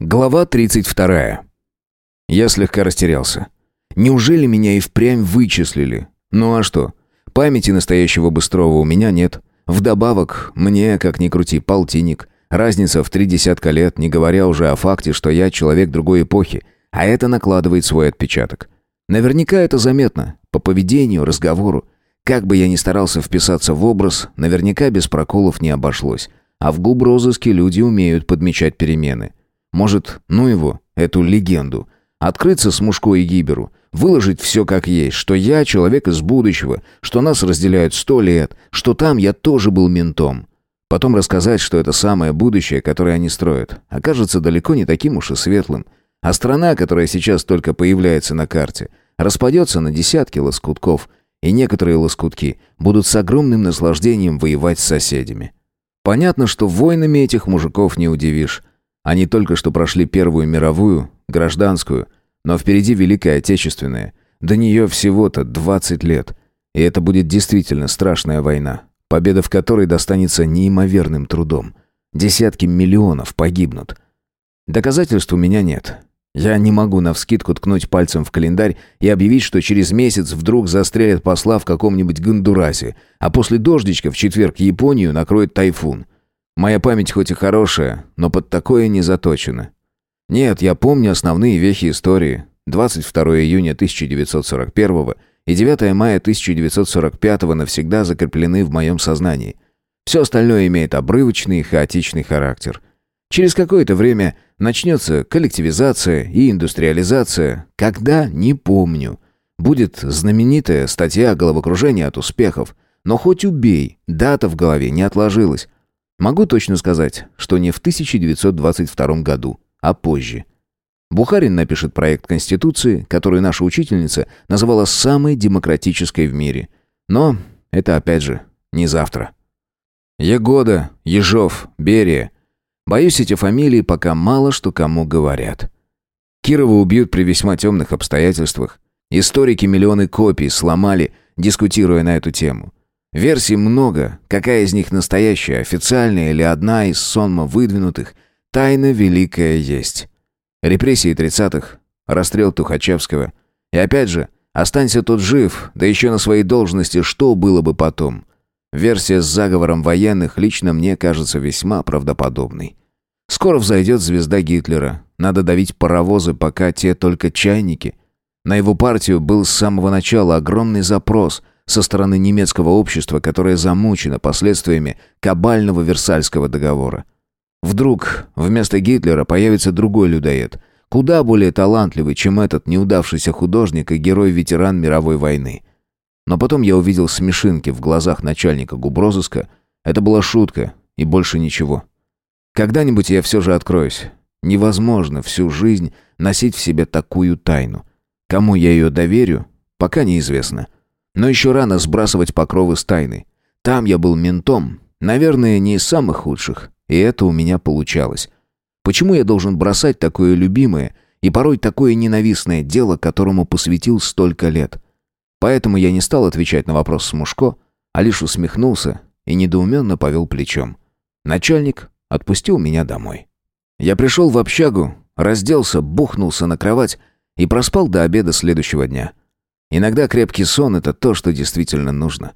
Глава 32. Я слегка растерялся. Неужели меня и впрямь вычислили? Ну а что? Памяти настоящего Быстрова у меня нет. Вдобавок, мне, как ни крути, полтинник. Разница в три десятка лет, не говоря уже о факте, что я человек другой эпохи. А это накладывает свой отпечаток. Наверняка это заметно. По поведению, разговору. Как бы я ни старался вписаться в образ, наверняка без проколов не обошлось. А в губ розыске люди умеют подмечать перемены. Может, ну его, эту легенду. Открыться с Мушко и Гиберу. Выложить все как есть, что я человек из будущего, что нас разделяют сто лет, что там я тоже был ментом. Потом рассказать, что это самое будущее, которое они строят, окажется далеко не таким уж и светлым. А страна, которая сейчас только появляется на карте, распадется на десятки лоскутков, и некоторые лоскутки будут с огромным наслаждением воевать с соседями. Понятно, что войнами этих мужиков не удивишь. Они только что прошли Первую мировую, гражданскую, но впереди Великая Отечественная. До нее всего-то 20 лет. И это будет действительно страшная война, победа в которой достанется неимоверным трудом. Десятки миллионов погибнут. Доказательств у меня нет. Я не могу навскидку ткнуть пальцем в календарь и объявить, что через месяц вдруг застрелят посла в каком-нибудь Гондурасе, а после дождичка в четверг Японию накроет тайфун. Моя память хоть и хорошая, но под такое не заточена. Нет, я помню основные вехи истории. 22 июня 1941 и 9 мая 1945 навсегда закреплены в моем сознании. Все остальное имеет обрывочный и хаотичный характер. Через какое-то время начнется коллективизация и индустриализация. Когда? Не помню. Будет знаменитая статья головокружения от успехов. Но хоть убей, дата в голове не отложилась. Могу точно сказать, что не в 1922 году, а позже. Бухарин напишет проект Конституции, который наша учительница называла самой демократической в мире. Но это опять же не завтра. Егода, Ежов, Берия. Боюсь, эти фамилии пока мало что кому говорят. Кирова убьют при весьма темных обстоятельствах. Историки миллионы копий сломали, дискутируя на эту тему. Версий много, какая из них настоящая, официальная или одна из сонма выдвинутых, тайна великая есть. Репрессии тридцатых, расстрел Тухачевского. И опять же, останься тот жив, да еще на своей должности, что было бы потом? Версия с заговором военных лично мне кажется весьма правдоподобной. Скоро взойдет звезда Гитлера. Надо давить паровозы, пока те только чайники. На его партию был с самого начала огромный запрос – со стороны немецкого общества, которое замучено последствиями кабального Версальского договора. Вдруг вместо Гитлера появится другой людоед, куда более талантливый, чем этот неудавшийся художник и герой-ветеран мировой войны. Но потом я увидел смешинки в глазах начальника губрозыска. Это была шутка и больше ничего. Когда-нибудь я все же откроюсь. Невозможно всю жизнь носить в себе такую тайну. Кому я ее доверю, пока неизвестно. Но еще рано сбрасывать покровы с тайны. Там я был ментом, наверное, не из самых худших, и это у меня получалось. Почему я должен бросать такое любимое и порой такое ненавистное дело, которому посвятил столько лет? Поэтому я не стал отвечать на вопрос Смушко, а лишь усмехнулся и недоуменно повел плечом. Начальник отпустил меня домой. Я пришел в общагу, разделся, бухнулся на кровать и проспал до обеда следующего дня. Иногда крепкий сон — это то, что действительно нужно.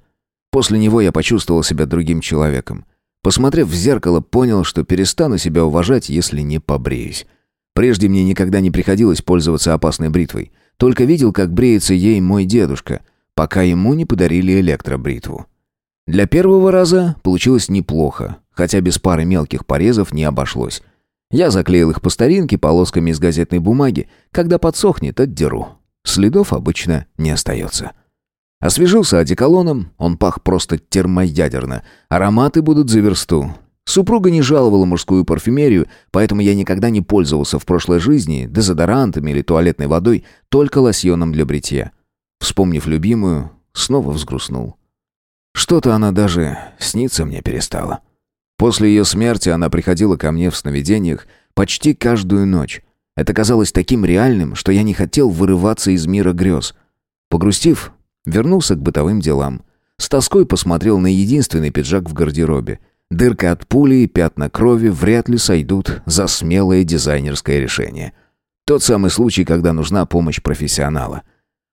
После него я почувствовал себя другим человеком. Посмотрев в зеркало, понял, что перестану себя уважать, если не побреюсь. Прежде мне никогда не приходилось пользоваться опасной бритвой. Только видел, как бреется ей мой дедушка, пока ему не подарили электробритву. Для первого раза получилось неплохо, хотя без пары мелких порезов не обошлось. Я заклеил их по старинке полосками из газетной бумаги. Когда подсохнет, отдеру. Следов обычно не остается. Освежился одеколоном, он пах просто термоядерно. Ароматы будут за версту. Супруга не жаловала мужскую парфюмерию, поэтому я никогда не пользовался в прошлой жизни дезодорантами или туалетной водой, только лосьоном для бритья. Вспомнив любимую, снова взгрустнул. Что-то она даже сниться мне перестала. После ее смерти она приходила ко мне в сновидениях почти каждую ночь. Это казалось таким реальным, что я не хотел вырываться из мира грез. Погрустив, вернулся к бытовым делам. С тоской посмотрел на единственный пиджак в гардеробе. Дырка от пули и пятна крови вряд ли сойдут за смелое дизайнерское решение. Тот самый случай, когда нужна помощь профессионала.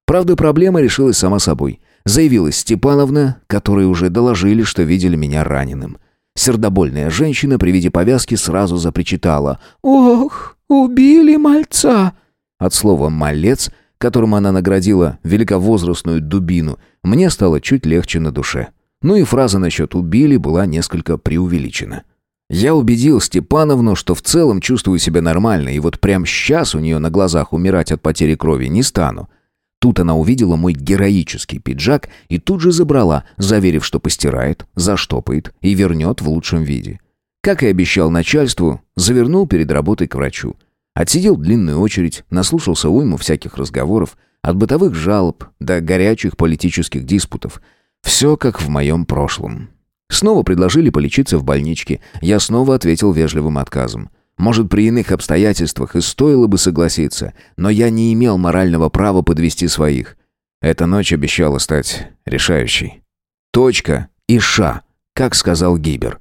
Правда, проблема решилась сама собой. Заявилась Степановна, которой уже доложили, что видели меня раненым. Сердобольная женщина при виде повязки сразу запричитала. «Ох, убили мальца!» От слова «малец», которым она наградила великовозрастную дубину, мне стало чуть легче на душе. Ну и фраза насчет «убили» была несколько преувеличена. Я убедил Степановну, что в целом чувствую себя нормально, и вот прямо сейчас у нее на глазах умирать от потери крови не стану. Тут она увидела мой героический пиджак и тут же забрала, заверив, что постирает, заштопает и вернет в лучшем виде. Как и обещал начальству, завернул перед работой к врачу. Отсидел длинную очередь, наслушался уйму всяких разговоров, от бытовых жалоб до горячих политических диспутов. Все как в моем прошлом. Снова предложили полечиться в больничке. Я снова ответил вежливым отказом. Может, при иных обстоятельствах и стоило бы согласиться, но я не имел морального права подвести своих. Эта ночь обещала стать решающей. Точка и ша, как сказал Гибер.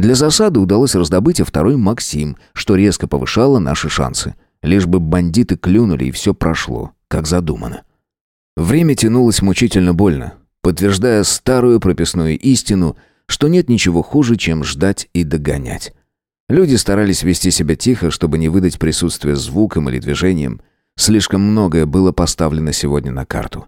Для засады удалось раздобыть и второй Максим, что резко повышало наши шансы. Лишь бы бандиты клюнули и все прошло, как задумано. Время тянулось мучительно больно, подтверждая старую прописную истину – что нет ничего хуже, чем ждать и догонять. Люди старались вести себя тихо, чтобы не выдать присутствие звуком или движением. Слишком многое было поставлено сегодня на карту.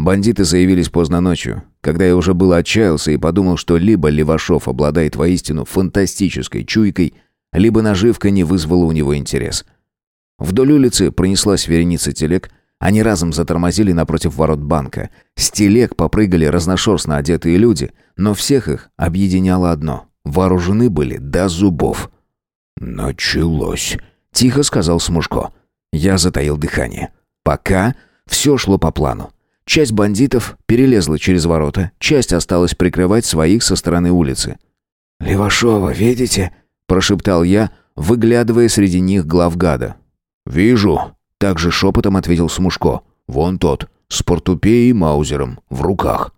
Бандиты заявились поздно ночью, когда я уже было отчаялся и подумал, что либо Левашов обладает воистину фантастической чуйкой, либо наживка не вызвала у него интерес. Вдоль улицы пронеслась вереница телег, они разом затормозили напротив ворот банка. С телег попрыгали разношерстно одетые люди, но всех их объединяло одно. Вооружены были до зубов. «Началось», — тихо сказал Смушко. Я затаил дыхание. Пока все шло по плану. Часть бандитов перелезла через ворота, часть осталась прикрывать своих со стороны улицы. «Левашова, видите?» – прошептал я, выглядывая среди них главгада. «Вижу», также шепотом ответил Смушко. «Вон тот, с портупеей и маузером, в руках».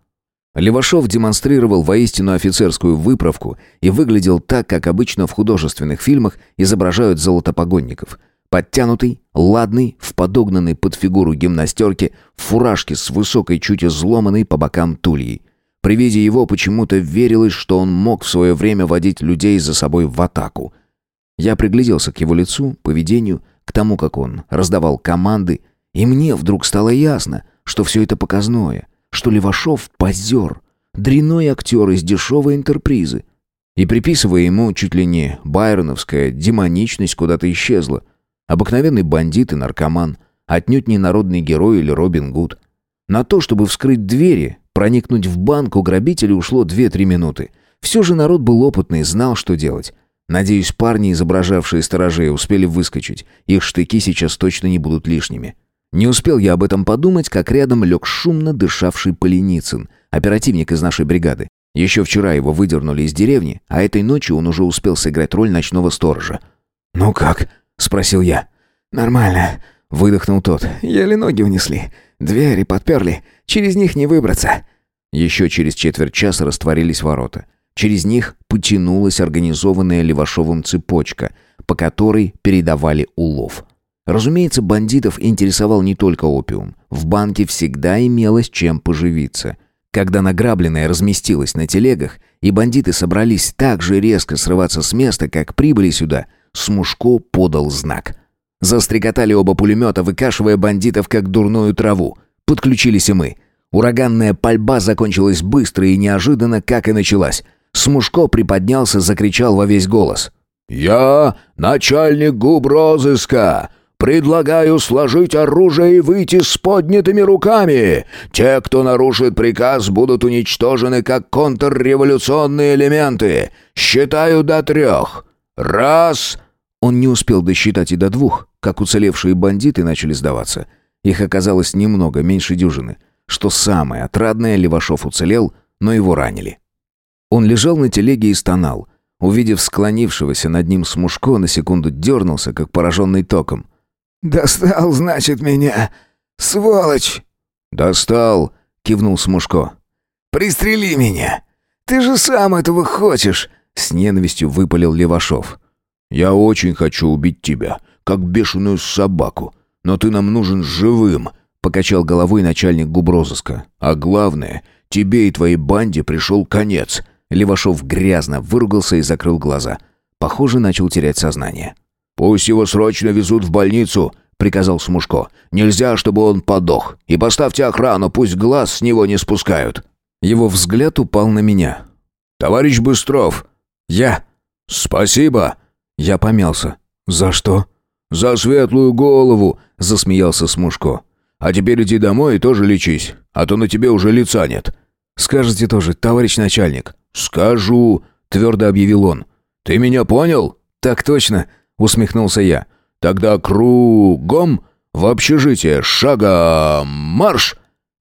Левашов демонстрировал воистину офицерскую выправку и выглядел так, как обычно в художественных фильмах изображают золотопогонников. Подтянутый, ладный, в подогнанной под фигуру гимнастерке, в фуражке с высокой, чуть изломанной по бокам тульей. При виде его почему-то верилось, что он мог в свое время водить людей за собой в атаку. Я пригляделся к его лицу, поведению, к тому, как он раздавал команды, и мне вдруг стало ясно, что все это показное, что Левашов — позер, дряной актер из дешевой интерпризы. И приписывая ему чуть ли не байроновская демоничность куда-то исчезла. Обыкновенный бандит и наркоман, отнюдь не народный герой или Робин Гуд. На то, чтобы вскрыть двери, проникнуть в банк у грабителя ушло 2-3 минуты. Все же народ был опытный, знал, что делать. Надеюсь, парни, изображавшие сторожей, успели выскочить. Их штыки сейчас точно не будут лишними. Не успел я об этом подумать, как рядом лег шумно дышавший Поленицын, оперативник из нашей бригады. Еще вчера его выдернули из деревни, а этой ночью он уже успел сыграть роль ночного сторожа. «Ну как?» — спросил я. «Нормально», — выдохнул тот. «Еле ноги унесли. Двери подперли. Через них не выбраться». Еще через четверть часа растворились ворота. Через них потянулась организованная Левашовым цепочка, по которой передавали улов. Разумеется, бандитов интересовал не только опиум. В банке всегда имелось чем поживиться. Когда награбленное разместилось на телегах, и бандиты собрались так же резко срываться с места, как прибыли сюда, Смушко подал знак. Застрекотали оба пулемета, выкашивая бандитов как дурную траву. Подключились и мы. Ураганная пальба закончилась быстро и неожиданно, как и началась. Смушко приподнялся, закричал во весь голос. «Я начальник губ розыска. Предлагаю сложить оружие и выйти с поднятыми руками. Те, кто нарушит приказ, будут уничтожены как контрреволюционные элементы. Считаю до трех. Раз...» Он не успел досчитать и до двух, как уцелевшие бандиты начали сдаваться. Их оказалось немного, меньше дюжины. Что самое отрадное, Левашов уцелел, но его ранили. Он лежал на телеге и стонал. Увидев склонившегося над ним Смушко, на секунду дернулся, как пораженный током. «Достал, значит, меня! Сволочь!» «Достал!» — кивнул Смушко. «Пристрели меня! Ты же сам этого хочешь!» С ненавистью выпалил Левашов. «Я очень хочу убить тебя, как бешеную собаку, но ты нам нужен живым», покачал головой начальник губрозыска. «А главное, тебе и твоей банде пришел конец». Левашов грязно выругался и закрыл глаза. Похоже, начал терять сознание. «Пусть его срочно везут в больницу», — приказал Смушко. «Нельзя, чтобы он подох. И поставьте охрану, пусть глаз с него не спускают». Его взгляд упал на меня. «Товарищ Быстров!» «Я!» «Спасибо!» Я помялся. «За что?» «За светлую голову!» — засмеялся Смушко. «А теперь иди домой и тоже лечись, а то на тебе уже лица нет». «Скажете тоже, товарищ начальник». «Скажу!» — твердо объявил он. «Ты меня понял?» «Так точно!» — усмехнулся я. «Тогда кругом в общежитие, шагом марш!»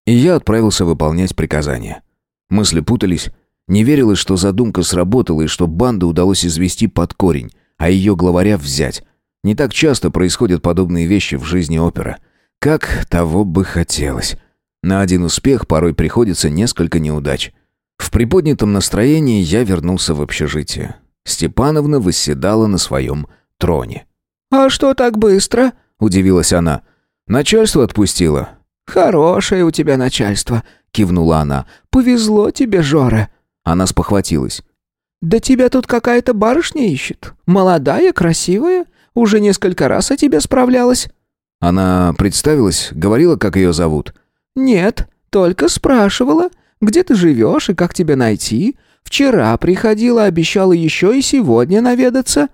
И я отправился выполнять приказания. Мысли путались. Не верилось, что задумка сработала и что банду удалось извести под корень, а ее главаря взять. Не так часто происходят подобные вещи в жизни опера. Как того бы хотелось. На один успех порой приходится несколько неудач. В приподнятом настроении я вернулся в общежитие. Степановна восседала на своем троне. «А что так быстро?» – удивилась она. «Начальство отпустило». «Хорошее у тебя начальство», – кивнула она. «Повезло тебе, Жора». Она спохватилась. «Да тебя тут какая-то барышня ищет. Молодая, красивая. Уже несколько раз о тебе справлялась». Она представилась, говорила, как ее зовут. «Нет, только спрашивала, где ты живешь и как тебя найти. Вчера приходила, обещала еще и сегодня наведаться».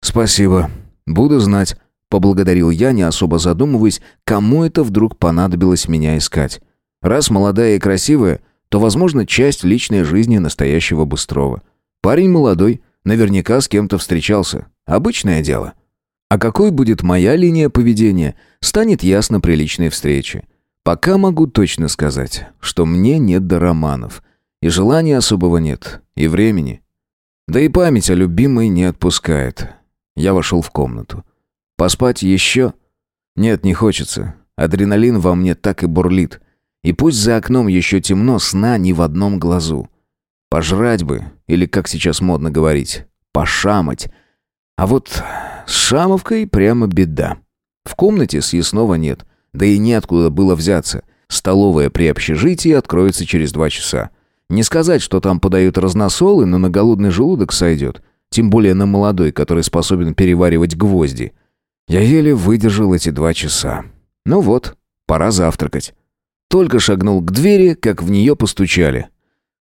«Спасибо. Буду знать», — поблагодарил я, не особо задумываясь, кому это вдруг понадобилось меня искать. Раз молодая и красивая, то, возможно, часть личной жизни настоящего Быстрова. Парень молодой, наверняка с кем-то встречался. Обычное дело. А какой будет моя линия поведения, станет ясно при личной встрече. Пока могу точно сказать, что мне нет до романов. И желания особого нет, и времени. Да и память о любимой не отпускает. Я вошел в комнату. Поспать еще? Нет, не хочется. Адреналин во мне так и бурлит. И пусть за окном еще темно, сна ни в одном глазу. Пожрать бы, или, как сейчас модно говорить, пошамать. А вот с шамовкой прямо беда. В комнате съестного нет, да и неоткуда было взяться. Столовая при общежитии откроется через два часа. Не сказать, что там подают разносолы, но на голодный желудок сойдет. Тем более на молодой, который способен переваривать гвозди. Я еле выдержал эти два часа. Ну вот, пора завтракать. Только шагнул к двери, как в нее постучали.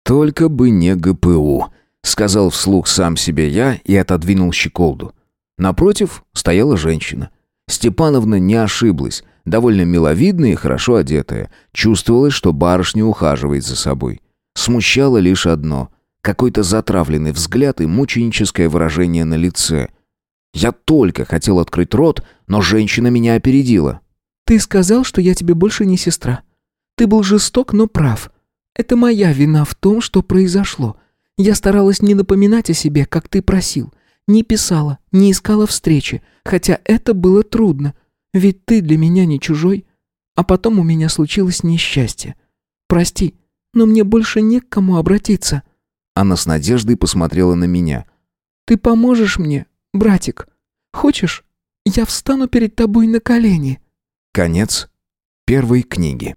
«Только бы не ГПУ», — сказал вслух сам себе я и отодвинул щеколду. Напротив стояла женщина. Степановна не ошиблась, довольно миловидная и хорошо одетая. Чувствовалось, что барышня ухаживает за собой. Смущало лишь одно какой-то затравленный взгляд и мученическое выражение на лице. Я только хотел открыть рот, но женщина меня опередила. «Ты сказал, что я тебе больше не сестра. Ты был жесток, но прав. Это моя вина в том, что произошло. Я старалась не напоминать о себе, как ты просил. Не писала, не искала встречи, хотя это было трудно. Ведь ты для меня не чужой. А потом у меня случилось несчастье. Прости, но мне больше не к кому обратиться». Она с надеждой посмотрела на меня. «Ты поможешь мне, братик? Хочешь, я встану перед тобой на колени?» Конец первой книги.